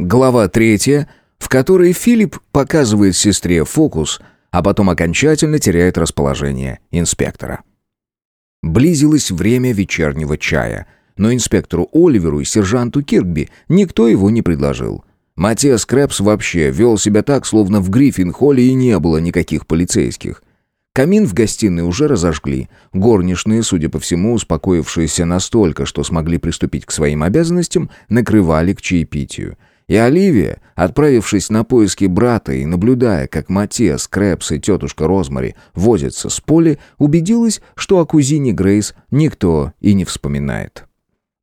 Глава третья, в которой Филипп показывает сестре фокус, а потом окончательно теряет расположение инспектора. Близилось время вечернего чая, но инспектору Оливеру и сержанту Киркби никто его не предложил. Матиас Крэпс вообще вел себя так, словно в Гриффин-холле и не было никаких полицейских. Камин в гостиной уже разожгли. Горничные, судя по всему, успокоившиеся настолько, что смогли приступить к своим обязанностям, накрывали к чаепитию. И Оливия, отправившись на поиски брата и наблюдая, как Матиас, Крэпс и тетушка Розмари возятся с Поли, убедилась, что о кузине Грейс никто и не вспоминает.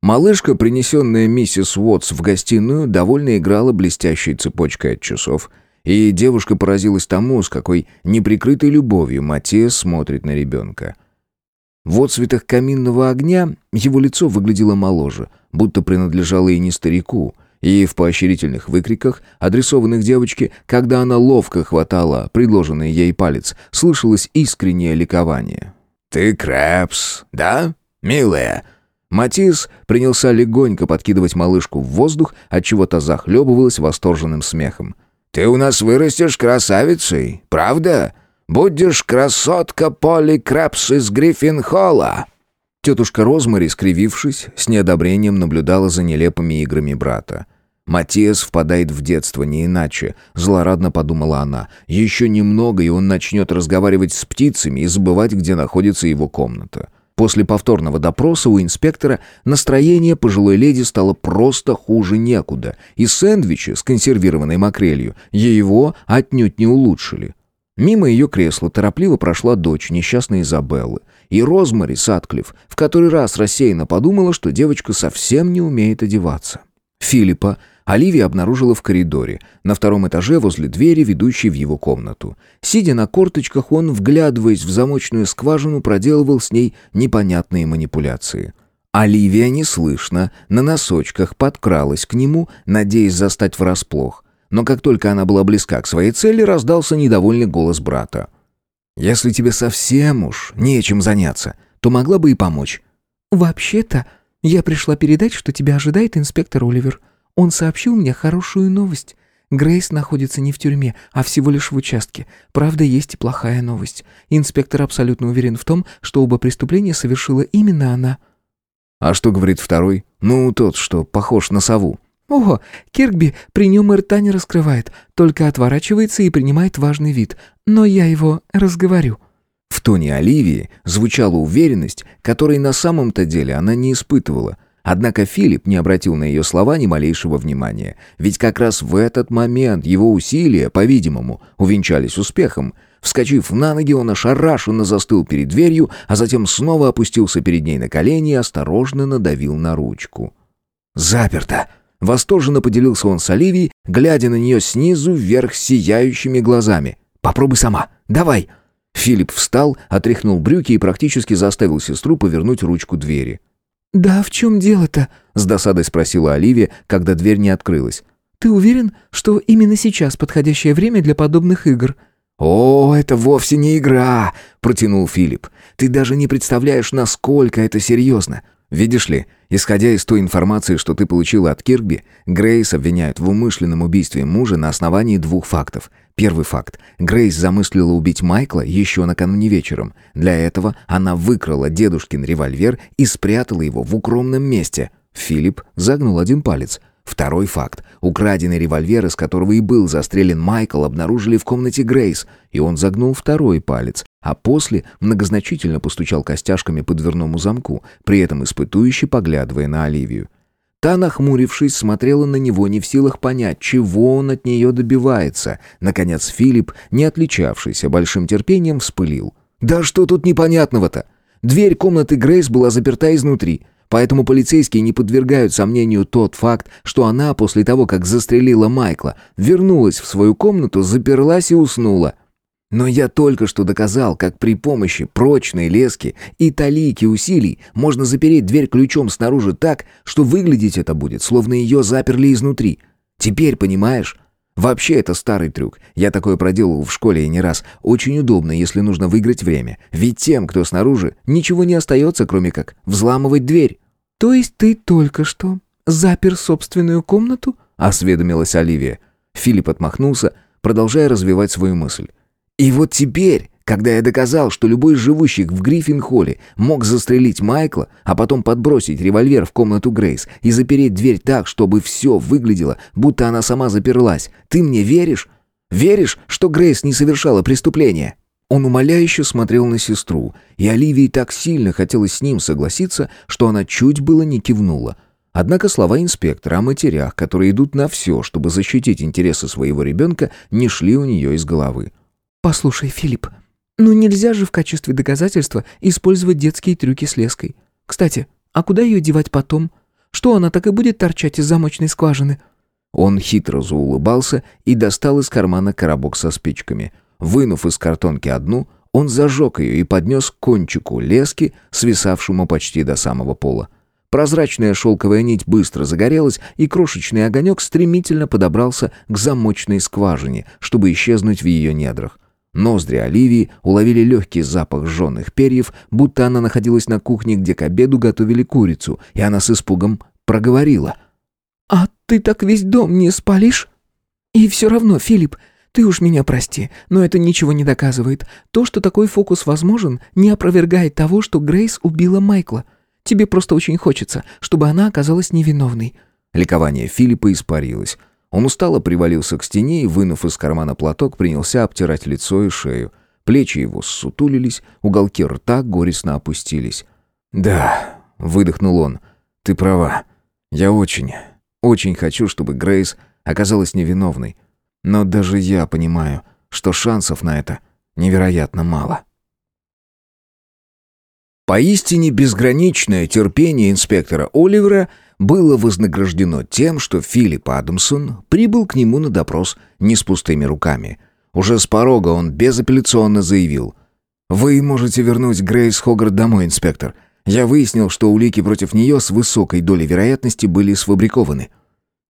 Малышка, принесенная миссис Уотс в гостиную, довольно играла блестящей цепочкой от часов, и девушка поразилась тому, с какой неприкрытой любовью Матиас смотрит на ребенка. В отцветах каминного огня его лицо выглядело моложе, будто принадлежало и не старику — и в поощрительных выкриках, адресованных девочке, когда она ловко хватала предложенный ей палец, слышалось искреннее ликование. «Ты Крэпс, да, милая?» Матис принялся легонько подкидывать малышку в воздух, отчего та захлебывалась восторженным смехом. «Ты у нас вырастешь красавицей, правда? Будешь красотка Полли Крэпс из Гриффин-Холла!» Тетушка Розмари, скривившись, с неодобрением наблюдала за нелепыми играми брата. «Матиас впадает в детство, не иначе», — злорадно подумала она. «Еще немного, и он начнет разговаривать с птицами и забывать, где находится его комната». После повторного допроса у инспектора настроение пожилой леди стало просто хуже некуда, и сэндвичи с консервированной макрелью его отнюдь не улучшили. Мимо ее кресла торопливо прошла дочь несчастной Изабеллы. И Розмари Сатклифф в который раз рассеянно подумала, что девочка совсем не умеет одеваться. Филиппа Оливия обнаружила в коридоре, на втором этаже возле двери, ведущей в его комнату. Сидя на корточках, он, вглядываясь в замочную скважину, проделывал с ней непонятные манипуляции. Оливия неслышно, на носочках подкралась к нему, надеясь застать врасплох. Но как только она была близка к своей цели, раздался недовольный голос брата. «Если тебе совсем уж нечем заняться, то могла бы и помочь». «Вообще-то, я пришла передать, что тебя ожидает инспектор Оливер. Он сообщил мне хорошую новость. Грейс находится не в тюрьме, а всего лишь в участке. Правда, есть и плохая новость. Инспектор абсолютно уверен в том, что оба преступления совершила именно она». «А что говорит второй? Ну, тот, что похож на сову». Ого, Киркби при нем и рта не раскрывает, только отворачивается и принимает важный вид. Но я его разговорю». В тоне Оливии звучала уверенность, которой на самом-то деле она не испытывала. Однако Филипп не обратил на ее слова ни малейшего внимания. Ведь как раз в этот момент его усилия, по-видимому, увенчались успехом. Вскочив на ноги, он ошарашенно застыл перед дверью, а затем снова опустился перед ней на колени и осторожно надавил на ручку. «Заперто!» Восторженно поделился он с Оливией, глядя на нее снизу вверх сияющими глазами. «Попробуй сама. Давай!» Филипп встал, отряхнул брюки и практически заставил сестру повернуть ручку двери. «Да в чем дело-то?» — с досадой спросила Оливия, когда дверь не открылась. «Ты уверен, что именно сейчас подходящее время для подобных игр?» «О, это вовсе не игра!» — протянул Филипп. «Ты даже не представляешь, насколько это серьезно. Видишь ли, исходя из той информации, что ты получила от Кирби, Грейс обвиняют в умышленном убийстве мужа на основании двух фактов. Первый факт. Грейс замыслила убить Майкла еще накануне вечером. Для этого она выкрала дедушкин револьвер и спрятала его в укромном месте. Филипп загнул один палец. Второй факт. Украденный револьвер, из которого и был застрелен Майкл, обнаружили в комнате Грейс, и он загнул второй палец, а после многозначительно постучал костяшками по дверному замку, при этом испытующе поглядывая на Оливию. Та, нахмурившись, смотрела на него, не в силах понять, чего он от нее добивается. Наконец Филипп, не отличавшийся большим терпением, вспылил. «Да что тут непонятного-то? Дверь комнаты Грейс была заперта изнутри». Поэтому полицейские не подвергают сомнению тот факт, что она после того, как застрелила Майкла, вернулась в свою комнату, заперлась и уснула. Но я только что доказал, как при помощи прочной лески и талики усилий можно запереть дверь ключом снаружи так, что выглядеть это будет, словно ее заперли изнутри. Теперь понимаешь? Вообще это старый трюк. Я такое проделал в школе и не раз. Очень удобно, если нужно выиграть время. Ведь тем, кто снаружи, ничего не остается, кроме как взламывать дверь. То есть ты только что запер собственную комнату? — осведомилась Оливия. Филипп отмахнулся, продолжая развивать свою мысль. «И вот теперь, когда я доказал, что любой живущий в Гриффин-холле мог застрелить Майкла, а потом подбросить револьвер в комнату Грейс и запереть дверь так, чтобы все выглядело, будто она сама заперлась, ты мне веришь? Веришь, что Грейс не совершала преступления?» Он умоляюще смотрел на сестру, и Оливии так сильно хотелось с ним согласиться, что она чуть было не кивнула. Однако слова инспектора о матерях, которые идут на все, чтобы защитить интересы своего ребенка, не шли у нее из головы. «Послушай, Филипп, ну нельзя же в качестве доказательства использовать детские трюки с леской. Кстати, а куда ее девать потом? Что она так и будет торчать из замочной скважины?» Он хитро заулыбался и достал из кармана коробок со спичками – Вынув из картонки одну, он зажег ее и поднес к кончику лески, свисавшему почти до самого пола. Прозрачная шелковая нить быстро загорелась, и крошечный огонек стремительно подобрался к замочной скважине, чтобы исчезнуть в ее недрах. Ноздри Оливии уловили легкий запах жженых перьев, будто она находилась на кухне, где к обеду готовили курицу, и она с испугом проговорила. «А ты так весь дом не спалишь?» «И все равно, Филипп, ты уж меня прости, но это ничего не доказывает. То, что такой фокус возможен, не опровергает того, что Грейс убила Майкла. Тебе просто очень хочется, чтобы она оказалась невиновной». Ликование Филиппа испарилось. Он устало привалился к стене и, вынув из кармана платок, принялся обтирать лицо и шею. Плечи его ссутулились, уголки рта горестно опустились. «Да», — выдохнул он, — «ты права. Я очень, очень хочу, чтобы Грейс оказалась невиновной. Но даже я понимаю, что шансов на это невероятно мало. Поистине безграничное терпение инспектора Оливера было вознаграждено тем, что Филипп Адамсон прибыл к нему на допрос не с пустыми руками. Уже с порога он безапелляционно заявил «Вы можете вернуть Грейс Хогарт домой, инспектор. Я выяснил, что улики против нее с высокой долей вероятности были сфабрикованы».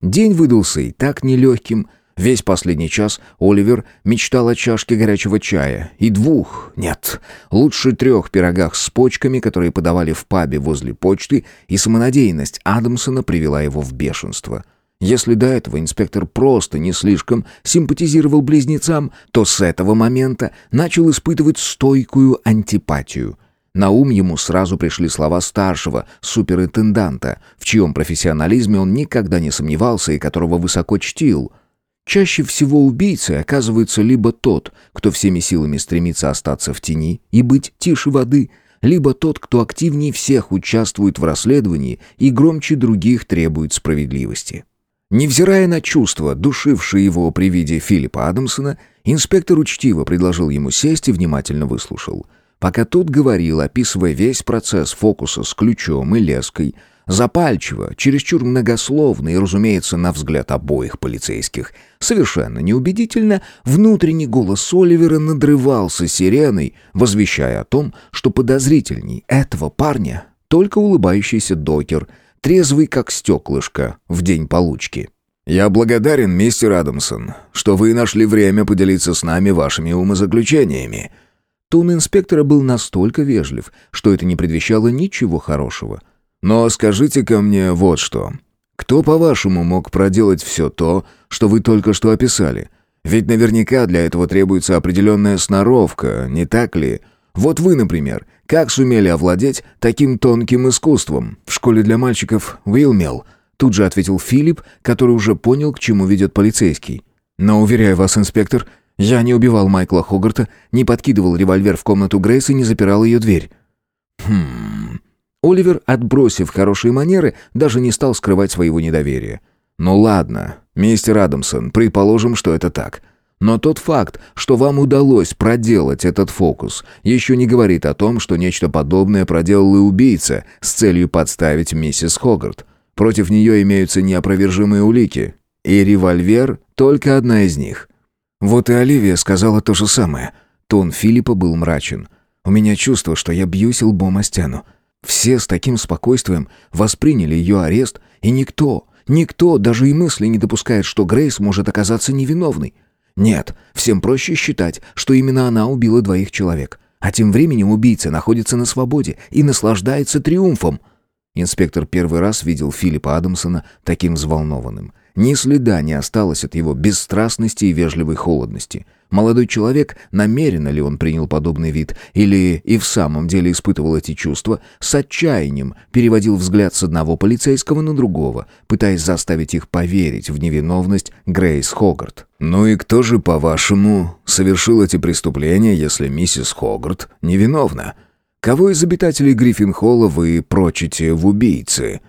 День выдался и так нелегким, Весь последний час Оливер мечтал о чашке горячего чая. И двух, нет, лучше трех пирогах с почками, которые подавали в пабе возле почты, и самонадеянность Адамсона привела его в бешенство. Если до этого инспектор просто не слишком симпатизировал близнецам, то с этого момента начал испытывать стойкую антипатию – на ум ему сразу пришли слова старшего суперинтенданта, в чьем профессионализме он никогда не сомневался и которого высоко чтил – Чаще всего убийцей оказывается либо тот, кто всеми силами стремится остаться в тени и быть тише воды, либо тот, кто активнее всех участвует в расследовании и громче других требует справедливости. Невзирая на чувства, душившие его при виде Филиппа Адамсона, инспектор учтиво предложил ему сесть и внимательно выслушал. Пока тот говорил, описывая весь процесс фокуса с ключом и леской, Запальчиво, чересчур многословно и, разумеется, на взгляд обоих полицейских. Совершенно неубедительно, внутренний голос Оливера надрывался сиреной, возвещая о том, что подозрительней этого парня только улыбающийся докер, трезвый как стеклышко в день получки. «Я благодарен, мистер Адамсон, что вы нашли время поделиться с нами вашими умозаключениями». Тон инспектора был настолько вежлив, что это не предвещало ничего хорошего – но скажите-ка мне вот что. Кто, по-вашему, мог проделать все то, что вы только что описали? Ведь наверняка для этого требуется определенная сноровка, не так ли? Вот вы, например, как сумели овладеть таким тонким искусством? В школе для мальчиков Уилмел. Тут же ответил Филипп, который уже понял, к чему ведет полицейский. Но, уверяю вас, инспектор, я не убивал Майкла Хогарта, не подкидывал револьвер в комнату Грейс и не запирал ее дверь. Хм... Оливер, отбросив хорошие манеры, даже не стал скрывать своего недоверия. «Ну ладно, мистер Адамсон, предположим, что это так. Но тот факт, что вам удалось проделать этот фокус, еще не говорит о том, что нечто подобное проделал и убийца с целью подставить миссис Хогарт. Против нее имеются неопровержимые улики. И револьвер — только одна из них». Вот и Оливия сказала то же самое. Тон Филиппа был мрачен. «У меня чувство, что я бьюсь лбом о стену. Все с таким спокойствием восприняли ее арест, и никто, никто даже и мысли не допускает, что Грейс может оказаться невиновной. Нет, всем проще считать, что именно она убила двоих человек. А тем временем убийца находится на свободе и наслаждается триумфом. Инспектор первый раз видел Филиппа Адамсона таким взволнованным. Ни следа не осталось от его бесстрастности и вежливой холодности. Молодой человек, намеренно ли он принял подобный вид, или и в самом деле испытывал эти чувства, с отчаянием переводил взгляд с одного полицейского на другого, пытаясь заставить их поверить в невиновность Грейс Хогарт. «Ну и кто же, по-вашему, совершил эти преступления, если миссис Хогарт невиновна? Кого из обитателей Гриффин-Холла вы прочите в убийцы?»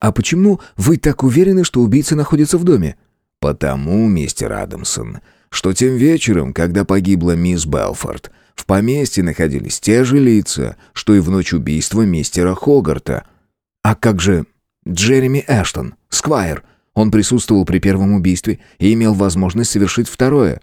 «А почему вы так уверены, что убийца находится в доме?» «Потому, мистер Адамсон, что тем вечером, когда погибла мисс Белфорд, в поместье находились те же лица, что и в ночь убийства мистера Хогарта. А как же Джереми Эштон, Сквайр? Он присутствовал при первом убийстве и имел возможность совершить второе.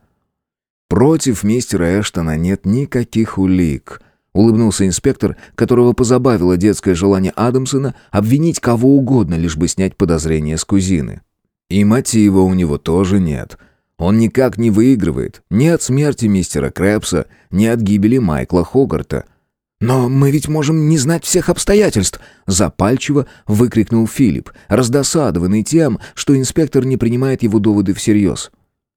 Против мистера Эштона нет никаких улик. Улыбнулся инспектор, которого позабавило детское желание Адамсона обвинить кого угодно, лишь бы снять подозрения с кузины. И мотива у него тоже нет. Он никак не выигрывает ни от смерти мистера Крэпса, ни от гибели Майкла Хогарта. «Но мы ведь можем не знать всех обстоятельств!» Запальчиво выкрикнул Филипп, раздосадованный тем, что инспектор не принимает его доводы всерьез.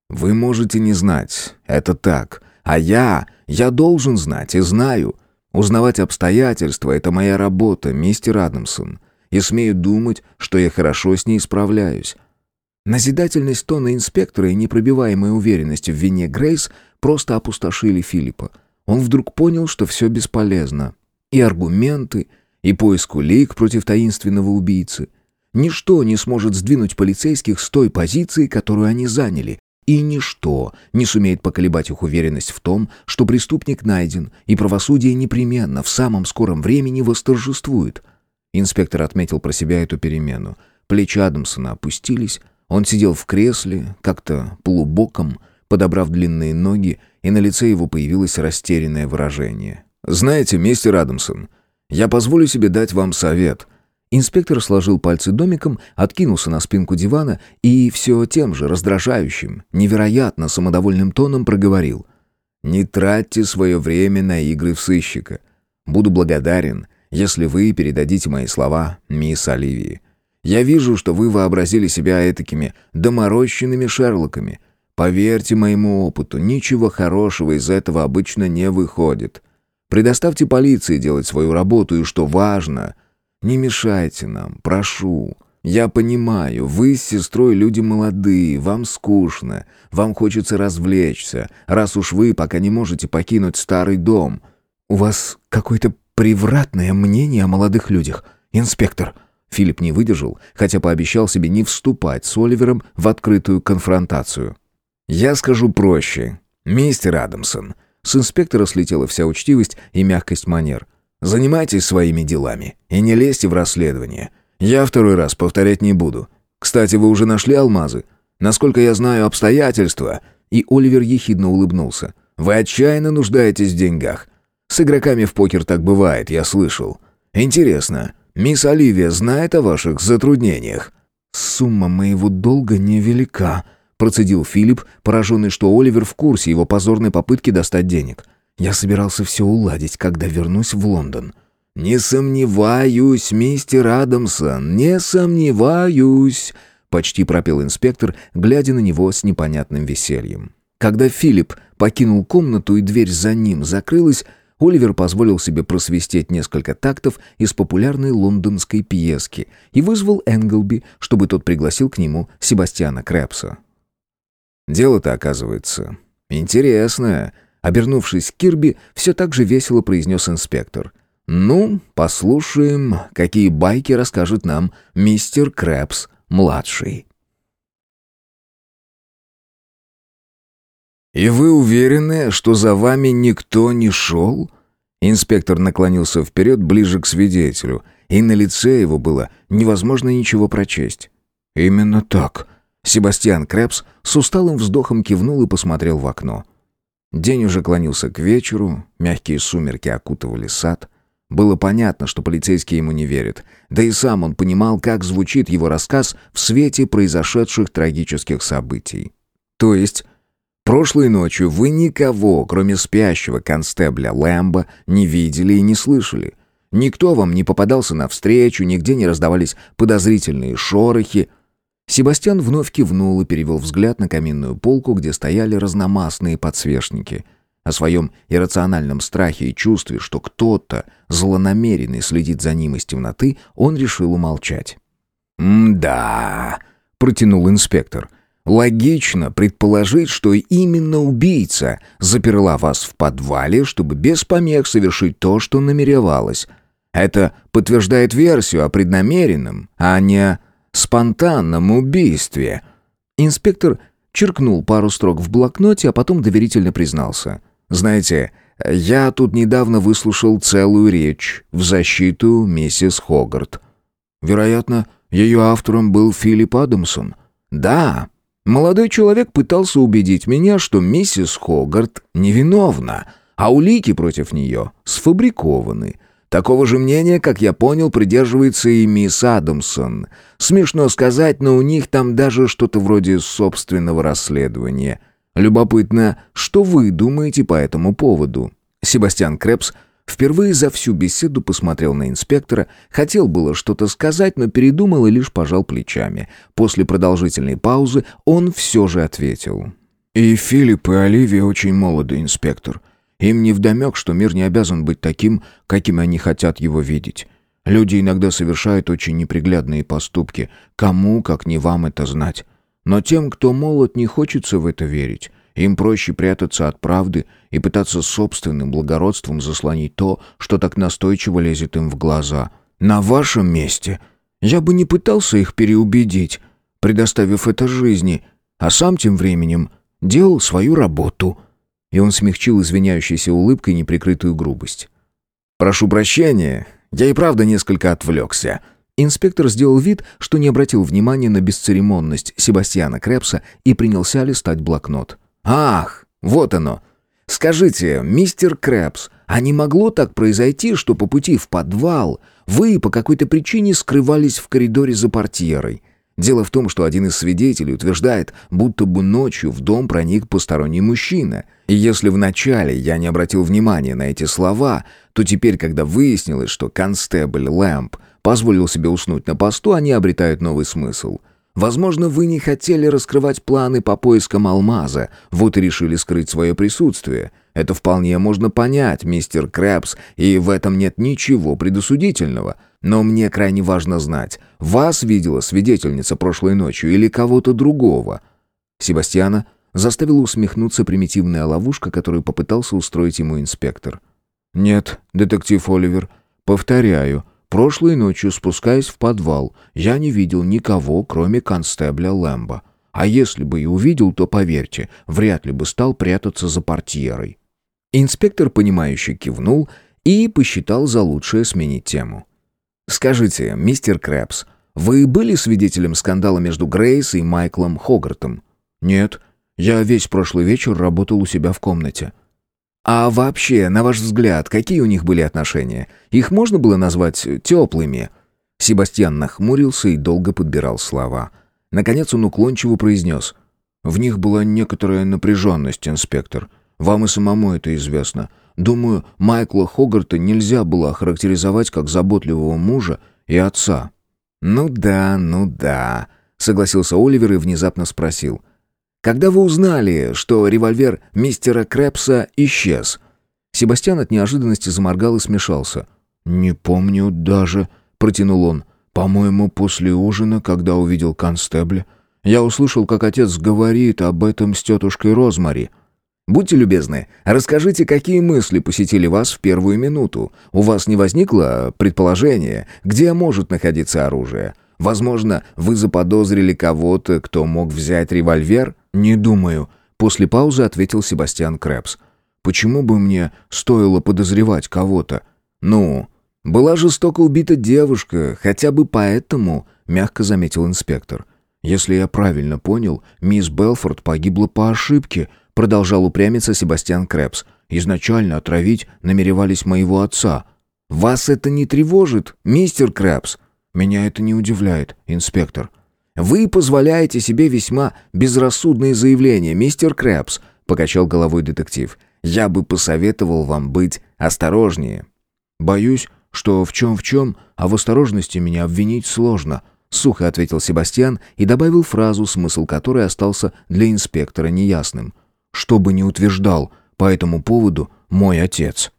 «Вы можете не знать, это так. А я, я должен знать и знаю. Узнавать обстоятельства — это моя работа, мистер Адамсон. И смею думать, что я хорошо с ней справляюсь. Назидательность тона инспектора и непробиваемая уверенность в вине Грейс просто опустошили Филиппа. Он вдруг понял, что все бесполезно. И аргументы, и поиск улик против таинственного убийцы. Ничто не сможет сдвинуть полицейских с той позиции, которую они заняли. И ничто не сумеет поколебать их уверенность в том, что преступник найден, и правосудие непременно в самом скором времени восторжествует. Инспектор отметил про себя эту перемену. Плечи Адамсона опустились, он сидел в кресле, как-то полубоком, подобрав длинные ноги, и на лице его появилось растерянное выражение. «Знаете, мистер Адамсон, я позволю себе дать вам совет». Инспектор сложил пальцы домиком, откинулся на спинку дивана и все тем же раздражающим, невероятно самодовольным тоном проговорил. «Не тратьте свое время на игры в сыщика. Буду благодарен, если вы передадите мои слова мисс Оливии. Я вижу, что вы вообразили себя этакими доморощенными Шерлоками. Поверьте моему опыту, ничего хорошего из этого обычно не выходит. Предоставьте полиции делать свою работу, и, что важно, не мешайте нам, прошу. Я понимаю, вы с сестрой люди молодые, вам скучно, вам хочется развлечься, раз уж вы пока не можете покинуть старый дом. У вас какое-то превратное мнение о молодых людях, инспектор», Филипп не выдержал, хотя пообещал себе не вступать с Оливером в открытую конфронтацию. «Я скажу проще. Мистер Адамсон». С инспектора слетела вся учтивость и мягкость манер. «Занимайтесь своими делами и не лезьте в расследование. Я второй раз повторять не буду. Кстати, вы уже нашли алмазы? Насколько я знаю обстоятельства...» И Оливер ехидно улыбнулся. «Вы отчаянно нуждаетесь в деньгах. С игроками в покер так бывает, я слышал. Интересно, Мисс Оливия знает о ваших затруднениях?» «Сумма моего долга невелика», — процедил Филипп, пораженный, что Оливер в курсе его позорной попытки достать денег. «Я собирался все уладить, когда вернусь в Лондон». «Не сомневаюсь, мистер Адамсон, не сомневаюсь», — почти пропел инспектор, глядя на него с непонятным весельем. Когда Филипп покинул комнату и дверь за ним закрылась, Оливер позволил себе просвистеть несколько тактов из популярной лондонской пьески и вызвал Энглби, чтобы тот пригласил к нему Себастьяна Крэпса. «Дело-то, оказывается, интересное», — обернувшись к Кирби, все так же весело произнес инспектор. «Ну, послушаем, какие байки расскажет нам мистер Крэпс-младший». «И вы уверены, что за вами никто не шел?» Инспектор наклонился вперед, ближе к свидетелю, и на лице его было невозможно ничего прочесть. «Именно так». Себастьян Крепс с усталым вздохом кивнул и посмотрел в окно. День уже клонился к вечеру, мягкие сумерки окутывали сад. Было понятно, что полицейский ему не верит. Да и сам он понимал, как звучит его рассказ в свете произошедших трагических событий. То есть Прошлой ночью вы никого, кроме спящего констебля Лэмбо, не видели и не слышали. Никто вам не попадался навстречу, нигде не раздавались подозрительные шорохи. Себастьян вновь кивнул и перевел взгляд на каминную полку, где стояли разномастные подсвечники. О своем иррациональном страхе и чувстве, что кто-то злонамеренный следит за ним из темноты, он решил умолчать. «М-да», — протянул инспектор, — «логично предположить, что именно убийца заперла вас в подвале, чтобы без помех совершить то, что намеревалась. Это подтверждает версию о преднамеренном, а не спонтанном убийстве». Инспектор черкнул пару строк в блокноте, а потом доверительно признался. «Знаете, я тут недавно выслушал целую речь в защиту миссис Хогарт. Вероятно, ее автором был Филипп Адамсон. Да, молодой человек пытался убедить меня, что миссис Хогарт невиновна, а улики против нее сфабрикованы». Такого же мнения, как я понял, придерживается и мисс Адамсон. Смешно сказать, но у них там даже что-то вроде собственного расследования. Любопытно, что вы думаете по этому поводу? Себастьян Крепс впервые за всю беседу посмотрел на инспектора, хотел было что-то сказать, но передумал и лишь пожал плечами. После продолжительной паузы он все же ответил. «И Филипп, и Оливия очень молоды, инспектор. Им не вдомек, что мир не обязан быть таким, каким они хотят его видеть. Люди иногда совершают очень неприглядные поступки. Кому, как не вам, это знать. Но тем, кто молод, не хочется в это верить. Им проще прятаться от правды и пытаться собственным благородством заслонить то, что так настойчиво лезет им в глаза. На вашем месте я бы не пытался их переубедить, предоставив это жизни, а сам тем временем делал свою работу» и он смягчил извиняющейся улыбкой неприкрытую грубость. «Прошу прощения, я и правда несколько отвлекся». Инспектор сделал вид, что не обратил внимания на бесцеремонность Себастьяна Крепса и принялся листать блокнот. «Ах, вот оно! Скажите, мистер Крепс, а не могло так произойти, что по пути в подвал вы по какой-то причине скрывались в коридоре за портьерой? Дело в том, что один из свидетелей утверждает, будто бы ночью в дом проник посторонний мужчина. И если вначале я не обратил внимания на эти слова, то теперь, когда выяснилось, что констебль Лэмп позволил себе уснуть на посту, они обретают новый смысл. Возможно, вы не хотели раскрывать планы по поискам алмаза, вот и решили скрыть свое присутствие. Это вполне можно понять, мистер Крэпс, и в этом нет ничего предосудительного. Но мне крайне важно знать, вас видела свидетельница прошлой ночью или кого-то другого?» Себастьяна заставила усмехнуться примитивная ловушка, которую попытался устроить ему инспектор. «Нет, детектив Оливер, повторяю, прошлой ночью, спускаясь в подвал, я не видел никого, кроме констебля Лэмбо. А если бы и увидел, то, поверьте, вряд ли бы стал прятаться за портьерой». Инспектор, понимающе кивнул и посчитал за лучшее сменить тему. «Скажите, мистер Крэпс, вы были свидетелем скандала между Грейс и Майклом Хогартом?» «Нет, я весь прошлый вечер работал у себя в комнате». «А вообще, на ваш взгляд, какие у них были отношения? Их можно было назвать теплыми?» Себастьян нахмурился и долго подбирал слова. Наконец он уклончиво произнес. «В них была некоторая напряженность, инспектор. Вам и самому это известно. Думаю, Майкла Хогарта нельзя было охарактеризовать как заботливого мужа и отца». «Ну да, ну да», — согласился Оливер и внезапно спросил. «Когда вы узнали, что револьвер мистера Крэпса исчез?» Себастьян от неожиданности заморгал и смешался. «Не помню даже», — протянул он. «По-моему, после ужина, когда увидел констебля, я услышал, как отец говорит об этом с тетушкой Розмари». Будьте любезны, расскажите, какие мысли посетили вас в первую минуту. У вас не возникло предположения, где может находиться оружие? Возможно, вы заподозрили кого-то, кто мог взять револьвер? Не думаю, после паузы ответил Себастьян Крэпс. Почему бы мне стоило подозревать кого-то? Ну, была жестоко убита девушка, хотя бы поэтому, мягко заметил инспектор. Если я правильно понял, мисс Белфорд погибла по ошибке, Продолжал упрямиться Себастьян Крэпс. «Изначально отравить намеревались моего отца». «Вас это не тревожит, мистер Крэпс?» «Меня это не удивляет, инспектор». «Вы позволяете себе весьма безрассудные заявления, мистер Крэпс», — покачал головой детектив. «Я бы посоветовал вам быть осторожнее». «Боюсь, что в чем в чем, а в осторожности меня обвинить сложно. сухо ответил Себастьян и добавил фразу, смысл которой остался для инспектора неясным. «Что бы ни утверждал по этому поводу мой отец».